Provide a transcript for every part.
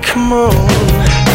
come on.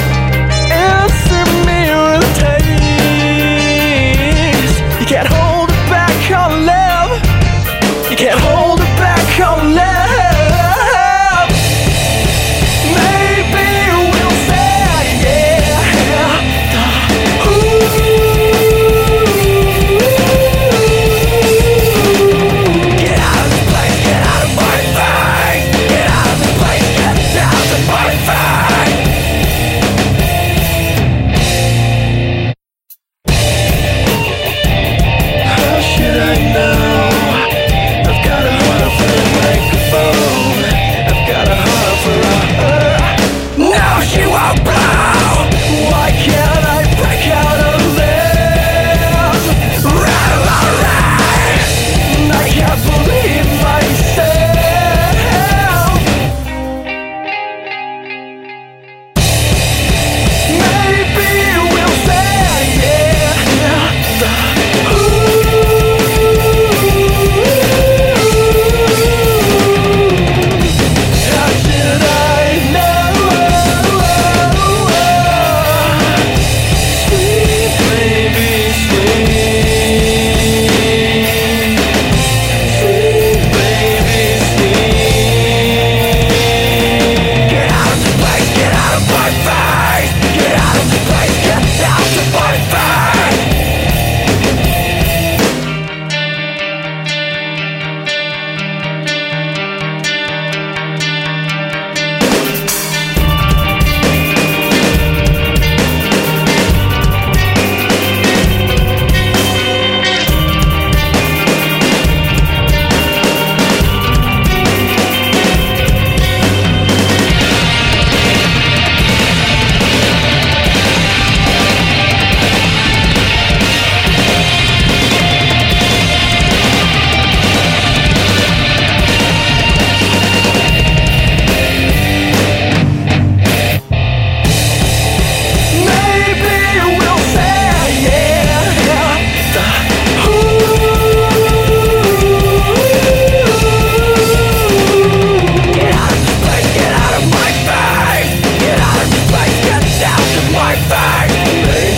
back.